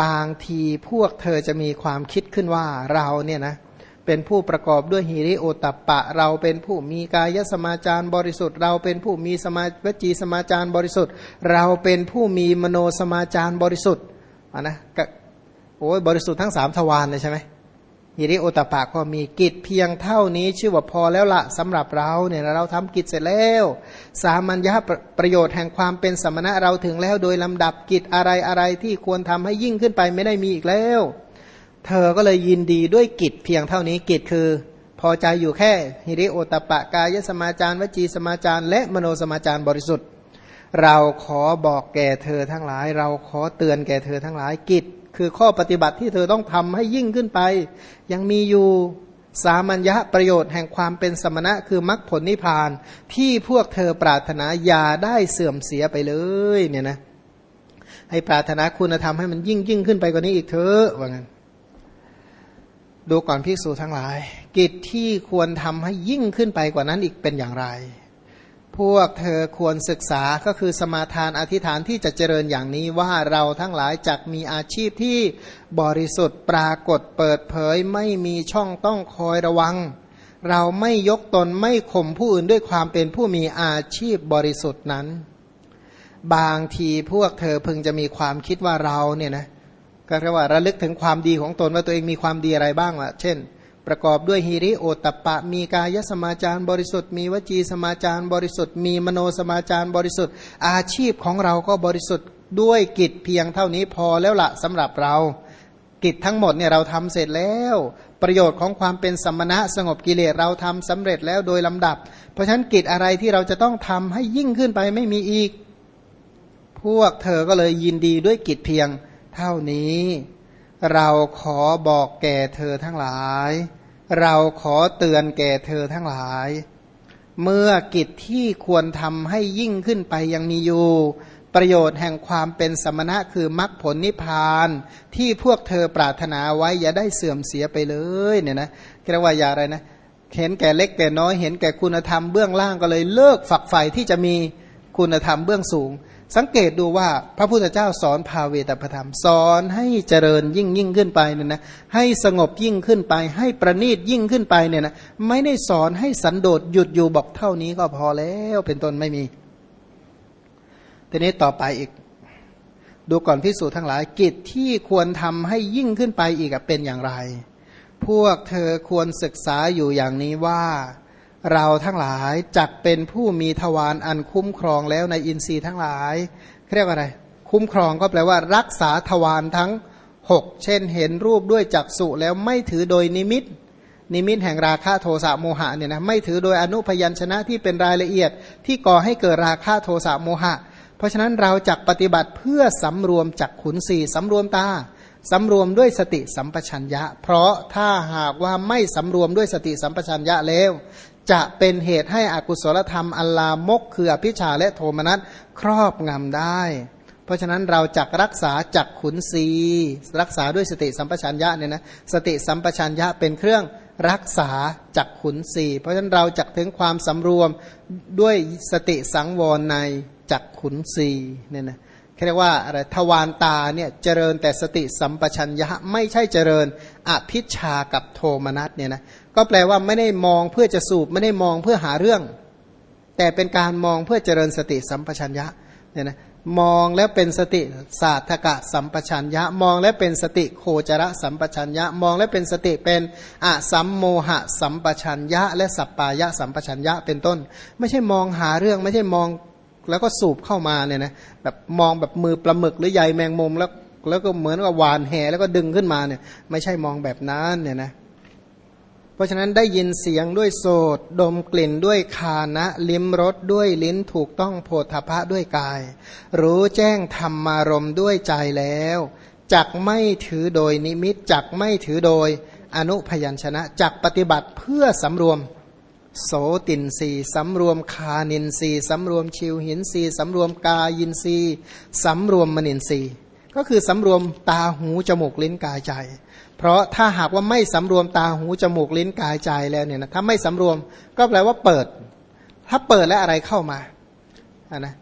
บางทีพวกเธอจะมีความคิดขึ้นว่าเราเนี่ยนะเป็นผู้ประกอบด้วยหิริโอตัปปะ เราเป็นผู้มีกายสมาจารบริสุทธิ์ เราเป็นผู้มีสมาวจีสมาจารบริสุทธิ์ เราเป็นผู้มีมโนสมาจารบริสุทธิ์อะนะโอ้ยบริสุทธิ์ทั้งสามทวารเลยใช่ไหม ฮิริโอตปะก็มีกิจเพียงเท่านี้ชื่อว่าพอแล้วละสำหรับเราเนี่ยเราทำกิจเสร็จแล้ว สามัญญาประโยชน์แห่งความเป็นสมณะเราถึงแล้วโดยลำดับกิจอะไรอะไรที่ควรทำให้ยิ่งขึ้นไปไม่ได้มีอีกแล้ว เธอก็เลยยินดีด้วยกิจเพียงเท่านี้กิจคือ พอใจอยู่แค่ฮิริโอตปะกายสมาจารวจีสมาจารและมโนสมาจารบริสุทธิ์ เราขอบอกแก่เธอทั้งหลาย เราขอเตือนแก่เธอทั้งหลายกิจ คือข้อปฏิบัติที่เธอต้องทำให้ยิ่งขึ้นไป ยังมีอยู่สามัญญะประโยชน์แห่งความเป็นสมณะคือมรรคผลนิพพาน ที่พวกเธอปรารถนาอย่าได้เสื่อมเสียไปเลยเนี่ยนะให้ปรารถนาคุณธรรมให้มันยิ่งยิ่งขึ้นไปกว่านี้อีกเถอะว่างั้นดูก่อนพิสูจทั้งหลาย กิจที่ควรทำให้ยิ่งขึ้นไปกว่านั้นอีกเป็นอย่างไร พวกเธอควรศึกษาก็คือสมาทานอธิษฐานที่จะเจริญอย่างนี้ว่าเราทั้งหลายจักมีอาชีพที่บริสุทธิ์ปรากฏเปิดเผยไม่มีช่องต้องคอยระวัง เราไม่ยกตนไม่ข่มผู้อื่นด้วยความเป็นผู้มีอาชีพบริสุทธิ์นั้น บางทีพวกเธอพึงจะมีความคิดว่าเราเนี่ยนะก็เรียกว่าระลึกถึงความดีของตนว่าตัวเองมีความดีอะไรบ้างล่ะ เช่น ประกอบด้วยฮิริโอตปะ มีกายสมาจารบริสุทธิ์ มีวจีสมาจารบริสุทธิ์ มีมโนสมาจารบริสุทธิ์ อาชีพของเราก็บริสุทธิ์ด้วยกิจเพียงเท่านี้พอแล้วละสำหรับเรา กิจทั้งหมดเนี่ยเราทำเสร็จแล้ว ประโยชน์ของความเป็นสมณะสงบกิเลสเราทำสำเร็จแล้วโดยลำดับ เพราะฉะนั้นกิจอะไรที่เราจะต้องทำให้ยิ่งขึ้นไปไม่มีอีก พวกเธอก็เลยยินดีด้วยกิจเพียงเท่านี้ เราขอบอกแก่เธอทั้งหลาย เราขอเตือนแก่เธอทั้งหลาย เมื่อกิจที่ควรทำให้ยิ่งขึ้นไปยังมีอยู่ ประโยชน์แห่งความเป็นสมณะคือมรรคผลนิพพาน ที่พวกเธอปรารถนาไว้อย่าได้เสื่อมเสียไปเลยเนี่ยนะเรียกว่าอย่าอะไรนะเห็นแก่เล็กแก่น้อยเห็นแก่คุณธรรมเบื้องล่างก็เลยเลิกฝักใฝ่ที่จะมี คุณธรรมเบื้องสูง สังเกตดูว่าพระพุทธเจ้าสอนภาเวตประธรรม สอนให้เจริญยิ่งยิ่งขึ้นไปเนี่ยนะให้สงบยิ่งขึ้นไป ให้ประณีตยิ่งขึ้นไปเนี่ยนะไม่ได้สอนให้สันโดษหยุดอยู่บอกเท่านี้ก็พอแล้วเป็นต้นไม่มีทีนี้ต่อไปอีก ดูก่อนพิสูจน์ทั้งหลายกิจที่ควรทำให้ยิ่งขึ้นไปอีกเป็นอย่างไร พวกเธอควรศึกษาอยู่อย่างนี้ว่า เราทั้งหลายจักเป็นผู้มีทวารอันคุ้มครองแล้วในอินทรีย์ทั้งหลายเรียกว่าอะไร คุ้มครองก็แปลว่า รักษาทวารทั้งหกเช่นเห็นรูปด้วยจักษุแล้วไม่ถือโดยนิมิต นิมิตแห่งราคะโทสะโมหะเนี่ยนะไม่ถือโดยอนุพยัญชนะที่เป็นรายละเอียดที่ก่อให้เกิดราคะโทสะโมหะ เพราะฉะนั้นเราจักปฏิบัติเพื่อสำรวมจักขุนสี่สำรวมตาสำรวมด้วยสติสัมปชัญญะ เพราะถ้าหากว่าไม่สำรวมด้วยสติสัมปชัญญะแล้ว จะเป็นเหตุให้อกุศลธรรมอัลลามกคืออภิชาและโทมนัสครอบงำได้ เพราะฉะนั้นเราจักรักษาจักขุนศีรักษาด้วยสติสัมปชัญญะเนี่ยนะสติสัมปชัญญะเป็นเครื่องรักษาจักขุนศีเพราะฉะนั้นเราจักถึงความสำรวมด้วยสติสังวรในจักขุนศีเนี่ยนะเรียกว่าอะไรทวารตาเนี่ยเจริญแต่สติสัมปชัญญะไม่ใช่เจริญอภิชากับโทมนัสเนี่ยนะ ก็แปลว่าไม่ได้มองเพื่อจะสูบไม่ได้มองเพื่อหาเรื่อง แต่เป็นการมองเพื่อเจริญสติสัมปชัญญะเนี่ยนะมองแล้วเป็นสติศาสตกะสัมปชัญญะ มองแล้วเป็นสติโคจระสัมปชัญญะ มองแล้วเป็นสติเป็นอะสัมโมหะสัมปชัญญะ และสัปปายะสัมปชัญญะเป็นต้น ไม่ใช่มองหาเรื่องไม่ใช่มองแล้วก็สูบเข้ามาเนี่ยนะแบบมองแบบมือปลาหมึกหรือใยแมงมุมแล้วแล้วก็เหมือนกับหวานแหแล้วก็ดึงขึ้นมาเนี่ยไม่ใช่มองแบบนั้นเนี่ยนะ เพราะฉะนั้นได้ยินเสียงด้วยโสดดมกลิ่นด้วยคานะลิ้มรสด้วยลิ้นถูกต้องโพธพะด้วยกาย รู้แจ้งธรรมารมด้วยใจแล้วจักไม่ถือโดยนิมิตจักไม่ถือโดยอนุพยัญชนะจักปฏิบัติเพื่อสำรวม โสตินสีสำรวมคานินสีสำรวมชิวหินสีสำรวมกายินสีสำรวมมนินสีก็คือสำรวมตาหูจมูกลิ้นกายใจ เพราะถ้าหากว่าไม่สำรวมตาหูจมูกลิ้นกายใจแล้วเนี่ยนะถ้าไม่สำรวมก็แปลว่าเปิด ถ้าเปิดแล้วอะไรเข้ามาอ่านะ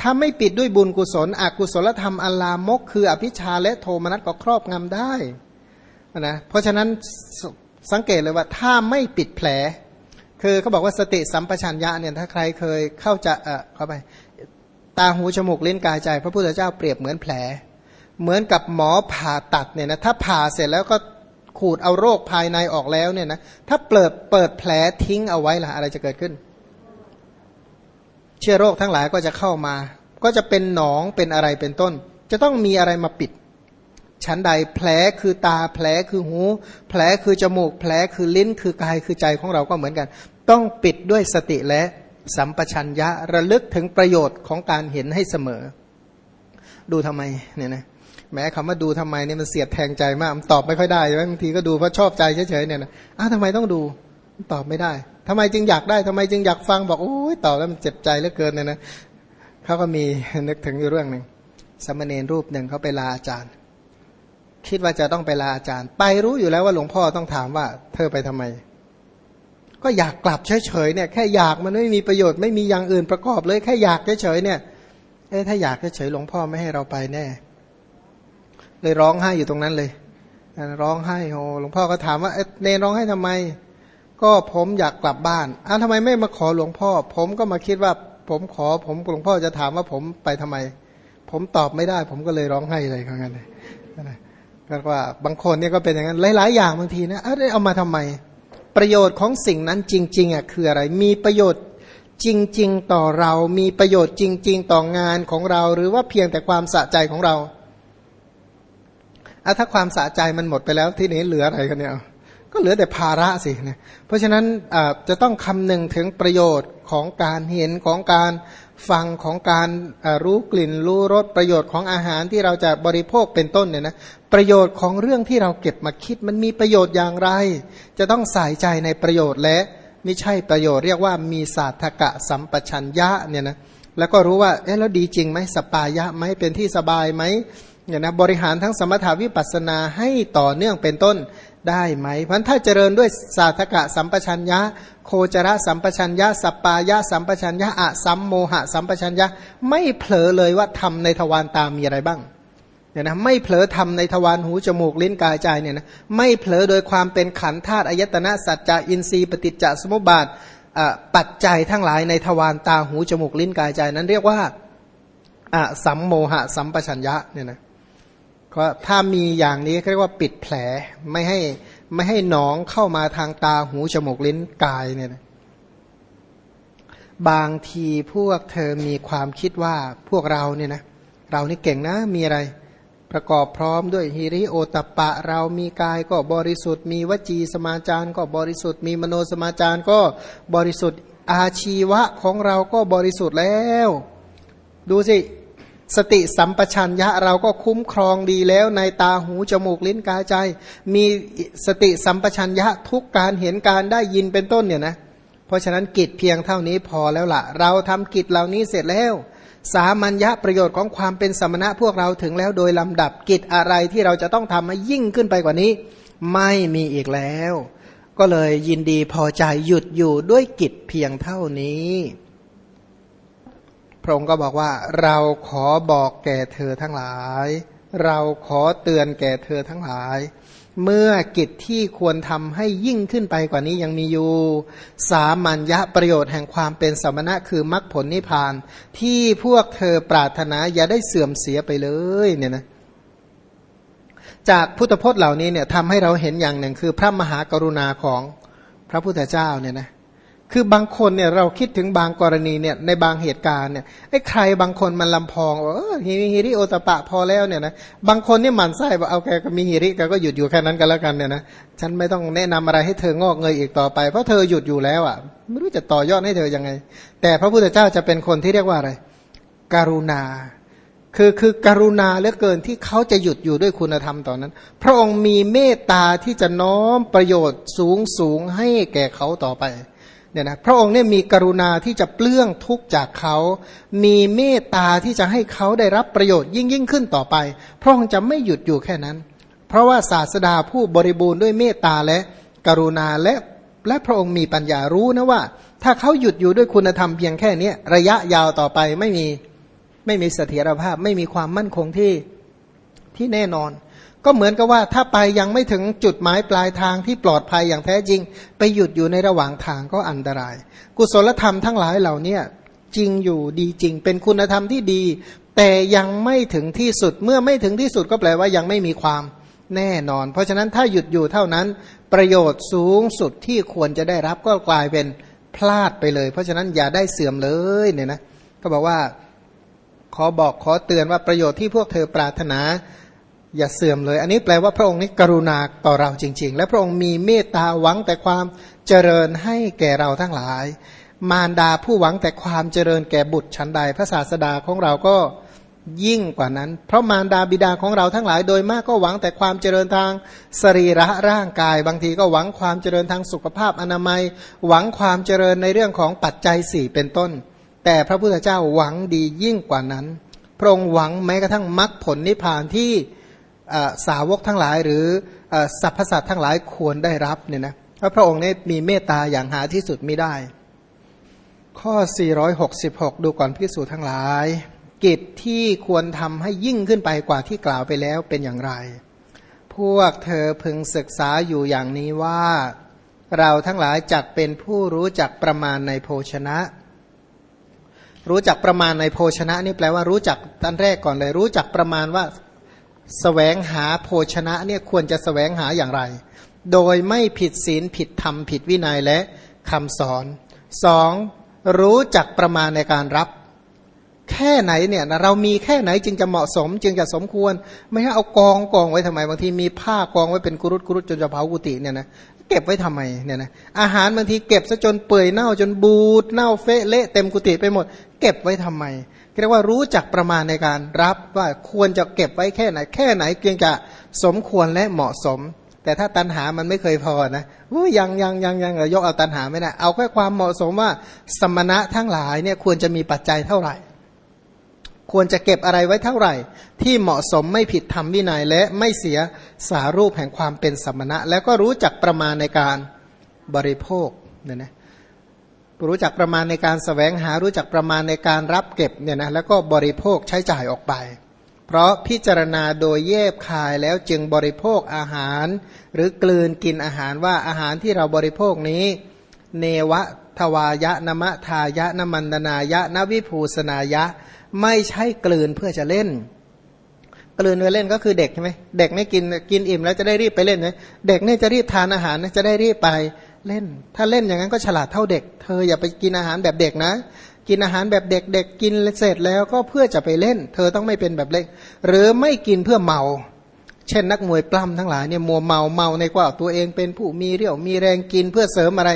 ถ้าไม่ปิดด้วยบุญกุศลอกุศลธรรมอัลลามก คืออภิชาและโทมนัสก็ครอบงำได้นะเพราะฉะนั้นสังเกตเลยว่าถ้าไม่ปิดแผล คือเขาบอกว่าสติสัมปชัญญะเนี่ยถ้าใครเคยเข้าจะเออเข้าไป ตาหูจมูกลิ้นกายใจ พระพุทธเจ้าเปรียบเหมือนแผล เหมือนกับหมอผ่าตัดเนี่ยนะถ้าผ่าเสร็จแล้วก็ขูดเอาโรคภายในออกแล้วเนี่ยนะถ้าเปิดเปิดแผลทิ้งเอาไว้ล่ะอะไรจะเกิดขึ้น เชื้อโรคทั้งหลายก็จะเข้ามา ก็จะเป็นหนองเป็นอะไรเป็นต้น จะต้องมีอะไรมาปิดชั้นใดแผลคือตาแผลคือหู แผลคือจมูก แผลคือลิ้นคือกายคือใจของเราก็เหมือนกัน ต้องปิดด้วยสติและสัมปชัญญะระลึกถึงประโยชน์ของการเห็นให้เสมอ ดูทำไมเนี่ยนะ แม้คำว่าดูทำไมเนี่ยมันเสียดแทงใจมากมันตอบไม่ค่อยได้ใช่ไหมบางทีก็ดูเพราะชอบใจเฉยๆเนี่ยนะอ้าวทำไมต้องดูตอบไม่ได้ทำไมจึงอยากได้ทำไมจึงอยากฟังบอกโอ้ยตอบแล้วมันเจ็บใจเหลือเกินเนี่ยนะเขาก็มีนึกถึงอยู่เรื่องหนึ่งสมณเณรรูปหนึ่งเขาไปลาอาจารย์ คิดว่าจะต้องไปลาอาจารย์ ไปรู้อยู่แล้วว่าหลวงพ่อต้องถามว่า เธอไปทำไม ก็อยากกลับเฉยๆเนี่ย แค่อยากมันไม่มีประโยชน์ไม่มีอย่างอื่นประกอบเลย แค่อยากเฉยๆเนี่ยเอ้ถ้าอยากเฉยๆหลวงพ่อไม่ให้เราไปแน่ เลยร้องไห้อยู่ตรงนั้นเลยร้องไห้โอ้หลวงพ่อก็ถามว่าเนร้องไห้ทำไม ก็ผมอยากกลับบ้านอ้าวทำไมไม่มาขอหลวงพ่อ ผมก็มาคิดว่า ผมขอผมหลวงพ่อจะถามว่าผมไปทำไม ผมตอบไม่ได้ ผมก็เลยร้องไห้เลยครั้งนั้นเลยก็ว่าบางคนเนี่ยก็เป็นอย่างนั้นหลายๆอย่างบางทีนะเอามาทำไม ประโยชน์ของสิ่งนั้นจริง ๆอะคืออะไร มีประโยชน์จริง ๆ ต่อเรา มีประโยชน์จริง ๆ ต่องานของเรา หรือว่าเพียงแต่ความสะใจของเรา อะถ้าความสะใจมันหมดไปแล้วที่นี้เหลืออะไรกันเนี่ยก็เหลือแต่ภาระสิเนี่ยเพราะฉะนั้นจะต้องคำนึงถึงประโยชน์ของการเห็นของการฟังของการรู้กลิ่นรู้รสประโยชน์ของอาหารที่เราจะบริโภคเป็นต้นเนี่ยนะประโยชน์ของเรื่องที่เราเก็บมาคิดมันมีประโยชน์อย่างไร จะต้องใส่ใจในประโยชน์และไม่ใช่ประโยชน์เรียกว่ามีศาสตกะสัมปชัญญะเนี่ยนะแล้วก็รู้ว่าเอ๊ะแล้วดีจริงไหมสปายะไหมเป็นที่สบายไหม เนี่ยนะบริหารทั้งสมถาวิปัสนาให้ต่อเนื่องเป็นต้นได้ไหมพราะถ้าเจริญด้วยศาสตกะสัมปชัญญะ โคจรสัมปชัญญะสัปปายะสัมปชัญญะอะสัมโมหะสัมปชัญญะ ไม่เผลอเลยว่าทำในทวารตามีอะไรบ้างเนี่ยนะไม่เผลอทำในทวารหูจมูกลิ้นกายใจเนี่ยนะไม่เผลอโดยความเป็นขันธาตุอายตนะสัจจะอินทรีย์ปฏิจจสมุปบาทปัจจัยทั้งหลายในทวารตาหูจมูกลิ้นกายใจนั้นเรียกว่าอะสัมโมหะสัมปชัญญะเนี่ยนะ ก็ถ้ามีอย่างนี้เรียกว่าปิดแผลไม่ให้ไม่ให้หนองเข้ามาทางตาหูจมูกลิ้นกายเนี่ยนะบางทีพวกเธอมีความคิดว่าพวกเราเนี่ยนะเรานี่เก่งนะมีอะไร ประกอบพร้อมด้วยฮิริโอตปะ เรามีกายก็บริสุทธิ์มีวจีสมาจารก็บริสุทธิ์มีมโนสมาจารก็บริสุทธิ์อาชีวะของเราก็บริสุทธิ์แล้ว ดูสิ สติสัมปชัญญะเราก็คุ้มครองดีแล้วในตาหูจมูกลิ้นกายใจ มีสติสัมปชัญญะทุกการเห็นการได้ยินเป็นต้นเนี่ยนะเพราะฉะนั้นกิจเพียงเท่านี้พอแล้วละ่ะ เราทำกิจเหล่านี้เสร็จแล้ว สามัญญะประโยชน์ของความเป็นสมณะพวกเราถึงแล้วโดยลำดับกิจอะไรที่เราจะต้องทำให้ยิ่งขึ้นไปกว่านี้ ไม่มีอีกแล้ว ก็เลยยินดีพอใจหยุดอยู่ด้วยกิจเพียงเท่านี้ ระองค์ก็บอกว่า เราขอบอกแก่เธอทั้งหลาย เราขอเตือนแก่เธอทั้งหลาย เมื่อกิจที่ควรทำให้ยิ่งขึ้นไปกว่านี้ยังมีอยู่ สามัญญะประโยชน์แห่งความเป็นสมณะคือมรรคผลนิพพาน ที่พวกเธอปรารถนาอย่าได้เสื่อมเสียไปเลยเนี่ยนะจากพุทธพจน์เหล่านี้เนี่ยทำให้เราเห็นอย่างหนึ่งคือพระมหากรุณาของพระพุทธเจ้าเนี่ยนะ คือบางคนเนี่ยเราคิดถึงบางกรณีเนี่ยในบางเหตุการณ์เนี่ยไอ้ใครบางคนมันลำพองว่าเออฮิริโอตปะพอแล้วเนี่ยนะบางคนนี่หมันไส้ว่าเอาแกก็มีฮิริแกก็หยุดอยู่แค่นั้นกันแล้วกันเนี่ยนะฉันไม่ต้องแนะนำอะไรให้เธองอกเงยอีกต่อไป เพราะเธอหยุดอยู่แล้วอะไม่รู้จะต่อยอดให้เธอยังไง แต่พระพุทธเจ้าจะเป็นคนที่เรียกว่าอะไร กรุณา คือคือกรุณาเหลือเกินที่เขาจะหยุดอยู่ด้วยคุณธรรมตอนนั้น พระองค์มีเมตตาที่จะน้อมประโยชน์สูงสูงให้แก่เขาต่อไป เนี่ยนะพระองค์เนี่ยมีกรุณาที่จะเปลื้องทุกจากเขา มีเมตตาที่จะให้เขาได้รับประโยชน์ยิ่งยิ่งขึ้นต่อไป พระองค์จะไม่หยุดอยู่แค่นั้น เพราะว่าศาสดาผู้บริบูรณ์ด้วยเมตตาและกรุณาและและพระองค์มีปัญญารู้นะว่า ถ้าเขาหยุดอยู่ด้วยคุณธรรมเพียงแค่นี้ระยะยาวต่อไปไม่มีไม่มีเสถียรภาพ ไม่มีความมั่นคงที่ที่แน่นอน ก็เหมือนกับว่าถ้าไปยังไม่ถึงจุดหมายปลายทางที่ปลอดภัยอย่างแท้จริง ไปหยุดอยู่ในระหว่างทางก็อันตราย กุศลธรรมทั้งหลายเหล่านี้จริงอยู่ดีจริง เป็นคุณธรรมที่ดี แต่ยังไม่ถึงที่สุดเมื่อไม่ถึงที่สุดก็แปลว่ายังไม่มีความแน่นอน เพราะฉะนั้นถ้าหยุดอยู่เท่านั้น ประโยชน์สูงสุดที่ควรจะได้รับก็กลายเป็นพลาดไปเลย เพราะฉะนั้นอย่าได้เสื่อมเลยเนี่ยนะก็บอกว่า ขอบอกขอเตือนว่าประโยชน์ที่พวกเธอปรารถนา อย่าเสื่อมเลย อันนี้แปลว่าพระองค์นี้กรุณาต่อเราจริง ๆ และพระองค์มีเมตตาหวังแต่ความเจริญให้แก่เราทั้งหลาย มารดาผู้หวังแต่ความเจริญแก่บุตรชั้นใด พระศาสดาของเราก็ยิ่งกว่านั้น เพราะมารดาบิดาของเราทั้งหลายโดยมากก็หวังแต่ความเจริญทางสรีระร่างกาย บางทีก็หวังความเจริญทางสุขภาพอนามัย หวังความเจริญในเรื่องของปัจจัยสี่เป็นต้น แต่พระพุทธเจ้าหวังดียิ่งกว่านั้น พระองค์หวังแม้กระทั่งมรรคผลนิพพานที่ สาวกทั้งหลายหรือสรรพสัตว์ทั้งหลายควรได้รับเนี่ยนะพระพระองค์นี้มีเมตตาอย่างหาที่สุดไม่ได้ ข้อ 466 ดูก่อนพิสูจทั้งหลาย กิจที่ควรทำให้ยิ่งขึ้นไปกว่าที่กล่าวไปแล้วเป็นอย่างไร พวกเธอพึงศึกษาอยู่อย่างนี้ว่า เราทั้งหลายจักเป็นผู้รู้จักประมาณในโภชนะ รู้จักประมาณในโภชนะนี่แปลว่ารู้จักตันแรกก่อนเลย รู้จักประมาณว่า แสวงหาโภชนะเนี่ยควรจะสแสวงหาอย่างไร โดยไม่ผิดศีลผิดธรรมผิดวินัยและคำสอนสองรู้จักประมาณในการรับ แค่ไหนเนี่ยเรามีแค่ไหนจึงจะเหมาะสม จึงจะสมควร ไม่ให้เอากองกองไว้ทำไมบางทีมีผ้ากองไว้เป็นกุรุตกุรุตจนจะเผากุฏิเนี่ยนะเก็บไว้ทำไมเนี่ยนะอาหารบางทีเก็บซะจนเปื่อยเน่าจนบูดเน่าเฟะเละเต็มกุฏิไปหมด เก็บไว้ทำไม เรียกว่ารู้จักประมาณในการรับว่าควรจะเก็บไว้แค่ไหน แค่ไหนเพียงจะสมควรและเหมาะสม แต่ถ้าตันหามันไม่เคยพอนะยังยังยังยังยกเอาตันหาไม่ได้เอาแค่ความเหมาะสมว่าสมณะทั้งหลายเนี่ยควรจะมีปัจจัยเท่าไหร่ ควรจะเก็บอะไรไว้เท่าไหร่ ที่เหมาะสมไม่ผิดธรรมวินัยและไม่เสียสารูปแห่งความเป็นสมณะ แล้วก็รู้จักประมาณในการบริโภคเนี่ยนะ รู้จักประมาณในการสแสวงหารู้จักประมาณในการรับเก็บเนี่ยนะแล้วก็บริโภคใช้จ่ายออกไป เพราะพิจารณาโดยแยบคายแล้วจึงบริโภคอาหาร หรือกลืนกินอาหารว่าอาหารที่เราบริโภคนี้ เนวะทวายะนมะทายะนมันดนายะนวิภูสนายะ ไม่ใช่กลืนเพื่อจะเล่น กลืนเพื่อเล่นก็คือเด็กใช่ไหมเด็กนี่กินกินอิ่มแล้วจะได้รีบไปเล่นไหมเด็กนี่จะรีบทานอาหารจะได้รีบไป เล่น ถ้าเล่นอย่างนั้นก็ฉลาดเท่าเด็ก เธออย่าไปกินอาหารแบบเด็กนะ กินอาหารแบบเด็กเด็กกินเสร็จแล้วก็เพื่อจะไปเล่น เธอต้องไม่เป็นแบบเล็ก หรือไม่กินเพื่อเมา เช่นนักมวยปล้ำทั้งหลายเนี่ยมัวเมาเมาในกว่าตัวเองเป็นผู้มีเรี่ยวมีแรงกินเพื่อเสริมอะไร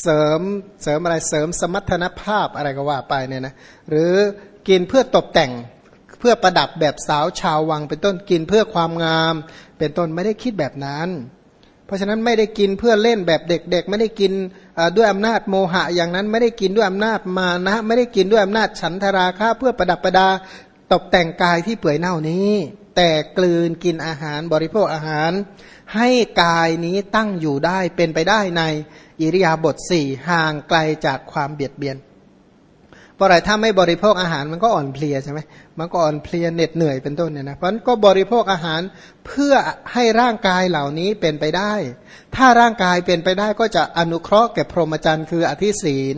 เสริมเสริมอะไรเสริมสมรรถนภาพอะไรก็ว่าไปเนี่ยนะหรือกินเพื่อตกแต่งเพื่อประดับแบบสาวชาววังเป็นต้นกินเพื่อความงาม เป็นต้นไม่ได้คิดแบบนั้น เพราะฉะนั้นไม่ได้กินเพื่อเล่นแบบเด็กๆ ไม่ได้กินด้วยอำนาจโมหะอย่างนั้น ไม่ได้กินด้วยอำนาจมานะ ไม่ได้กินด้วยอำนาจฉันทราคะเพื่อประดับประดาตกแต่งกายที่เปื่อยเน่านี้ แต่กลืนกินอาหารบริโภคอาหาร ให้กายนี้ตั้งอยู่ได้เป็นไปได้ในอิริยาบถสี่ห่างไกลจากความเบียดเบียน เพราะอะไรถ้าไม่บริโภคอาหารมันก็อ่อนเพลียใช่ไหมมันก็อ่อนเพลียเหน็ดเหนื่อยเป็นต้นเนี่ยนะเพราะนั้นก็บริโภคอาหารเพื่อให้ร่างกายเหล่านี้เป็นไปได้ ถ้าร่างกายเป็นไปได้ก็จะอนุเคราะห์แก่พรหมจรรย์คืออธิศีล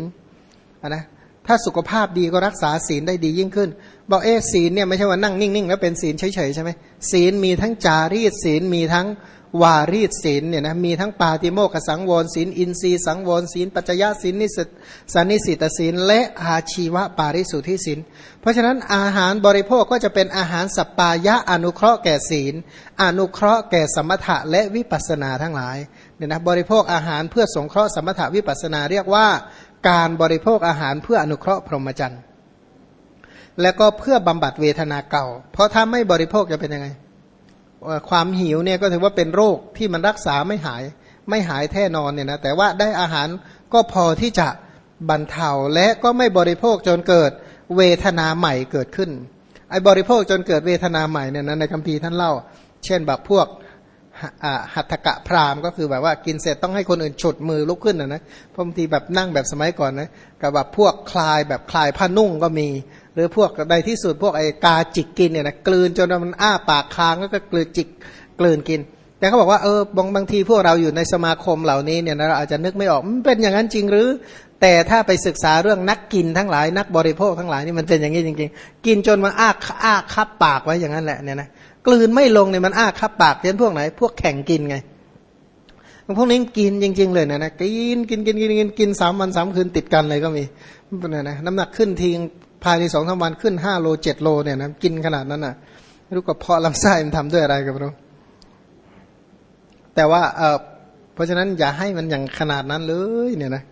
นะถ้าสุขภาพดีก็รักษาศีลได้ดียิ่งขึ้น บอกเอศีลเนี่ยไม่ใช่ว่านั่งนิ่งๆแล้วเป็นศีลเฉยๆใช่ไหมศีลมีทั้งจารีตศีลมีทั้ง วารีตศีลเนี่ยนะมีทั้งปาติโมกสังวรศีลอินทรีสังวรศีลปัจจยศีลนิสสันนิสิตศีลและอาชีวะปาริสุทธิศีลเพราะฉะนั้นอาหารบริโภคก็จะเป็นอาหารสัปปายะอนุเคราะห์แก่ศีล อนุเคราะห์แก่สมถะและวิปัสนาทั้งหลายเนี่ยนะบริโภคอาหารเพื่อสงเคราะห์สมถะวิปัสนาเรียกว่าการบริโภคอาหารเพื่ออนุเคราะห์พรหมจรรย์และก็เพื่อบำบัดเวทนาเก่า เพราะถ้าไม่บริโภคจะเป็นยังไง ความหิวเนี่ยก็ถือว่าเป็นโรคที่มันรักษาไม่หายไม่หายแท้นอนเนี่ยนะแต่ว่าได้อาหารก็พอที่จะบรรเทาและก็ไม่บริโภคจนเกิดเวทนาใหม่เกิดขึ้นไอ้บริโภคจนเกิดเวทนาใหม่เนี่ยนะในคัมภีร์ท่านเล่า เช่นแบบพวกหัตถกะพรามก็คือแบบว่ากินเสร็จต้องให้คนอื่นฉุดมือลุกขึ้นนะนะบางทีแบบนั่งแบบสมัยก่อนนะกับแบบพวกคลายแบบคลายผ้านุ่งก็มี หรือพวกใดที่สุดพวกไอ้กาจิกกินเนี่ยนะกลืนจนมันอ้าปากค้างแล้วก็กลืนจิกกลืนกิน แต่เขาบอกว่าเออบางบางทีพวกเราอยู่ในสมาคมเหล่านี้เนี่ยนะเราอาจจะนึกไม่ออกมันเป็นอย่างนั้นจริงหรือ แต่ถ้าไปศึกษาเรื่องนักกินทั้งหลาย นักบริโภคทั้งหลายนี่มันเป็นอย่างนี้จริง ๆ กินจนมันอ้าอ้าคับปากไว้อย่างนั้นแหละเนี่ยนะกลืนไม่ลงเนี่ยมันอ้าคับปากเป็นพวกไหน พวกแข่งกินไงพวกนี้กินจริง ๆ เลยนะนะกินกินกินกินกินกินสามวันสามคืนติดกันเลยก็มีเนี่ยนะน้ำหนักขึ้นที ภายในสองสาวันขึ้นห้าโลเจ็ดโลเนี่ยนะกินขนาดนั้นอะรู้กับเพาะลำไส้มันทำด้วยอะไรกันไม่รู้แต่ว่าเออเพราะฉะนั้นอย่าให้มันอย่างขนาดนั้นเลยเนี่ยนะ